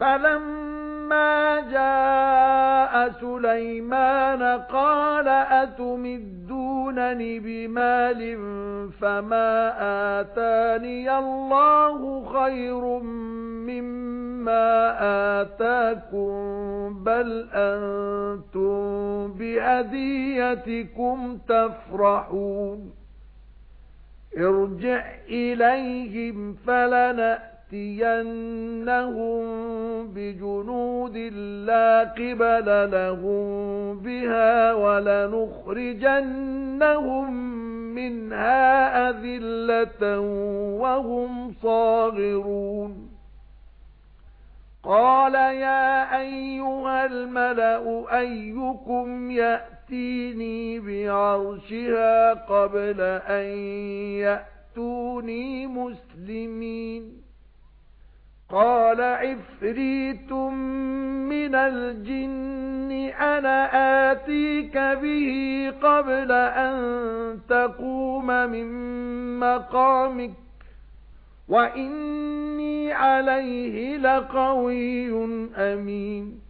فَلَمَّا جَاءَ سُلَيْمَانَ قَالَ أَتُمِدُّونَنِ بِمَالٍ فَمَا آتَانِيَ اللَّهُ خَيْرٌ مِّمَّا آتَاكُمْ بَلْ أَنتُمْ بِهَدِيَّتِكُمْ تَفْرَحُونَ ارْجِعْ إِلَيْهِمْ فَلَنَأْتِيَنَّهُم بِجُنُودٍ لَّا قِبَلَ لَهُم بِهَا وَلَنُخْرِجَنَّهُم مِّنْهَا أَذِلَّةً وَهُمْ صَاغِرُونَ. قَالَ يَا أَيُّهَا الْمَلَأُ أَيُّكُمْ يَأْتِينِي بِعَرْشِهَا قَبْلَ أَن يَأْتُونِي مُسْلِمِينَ؟ قَالَ عِفْرِيتٌ مِنَ الْجِنِّ أَنَا آتِيكَ بِهِ قَبْلَ أَن تَقُومَ مِن مَّقَامِكَ وَإِنِّي عَلَيْهِ لَقَوِيٌّ أَمِينٌ.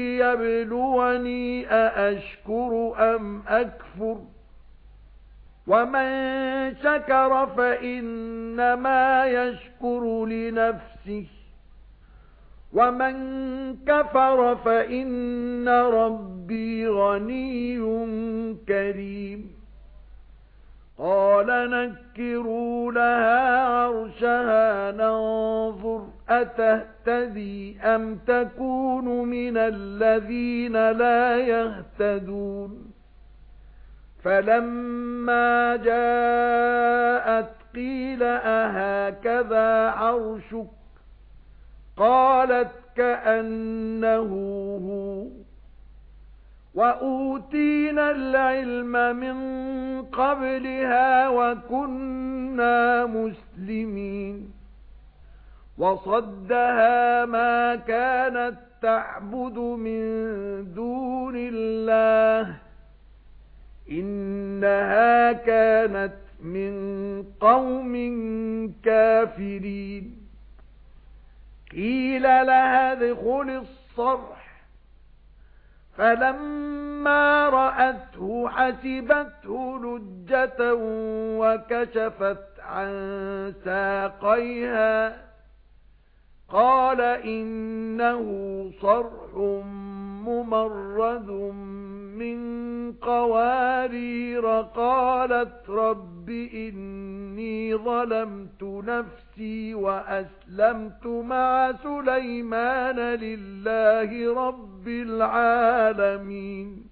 لِيَبْلُوَنِي أَأَشْكُرُ أَمْ أَكْفُرُ وَمَن شَكَرَ فَإِنَّمَا يَشْكُرُ لِنَفْسِهِ وَمَن كَفَرَ فَإِنَّ رَبِّي غَنِيٌّ كَرِيمٌ قَالَ نَكِّرُوا لَهَا عَرْشَهَا نَنظُرْ أَتَهْتَدِي أَمْ تَكُونُ مِنَ الَّذِينَ لَا يَهْتَدُونَ فَلَمَّا جَاءَتْ قِيلَ أَهَكَذَا عَرْشُكَ قَالَتْ كَأَنَّهُ هُوَ وَأُوتِينَا الْعِلْمَ مِنْ قَبْلِهَا وَكُنَّا مُسْلِمِينَ وَصَدَّهَا مَا كَانَتْ تَعْبُدُ مِن دُونِ اللَّهِ. إِنَّهَا كَانَتْ مِن قَوْمٍ كَافِرِينَ. قِيلَ لَهَا ادْخُلِي الصَّرْحَ. فَلَمَّا رَأَتْهُ حَسِبَتْهُ لُجَّةً وَكَشَفَتْ عَن سَاقَيْهَا. قَالَ إِنَّهُ صَرْحٌ مُمَرَّدٌ مِنْ قَوَارِيرَ قَالَتْ رَبِّ إِنِّي ظَلَمْتُ نَفْسِي وَأَسْلَمْتُ مَعَ سُلَيْمَانَ لِلَّهِ رَبِّ الْعَالَمِينَ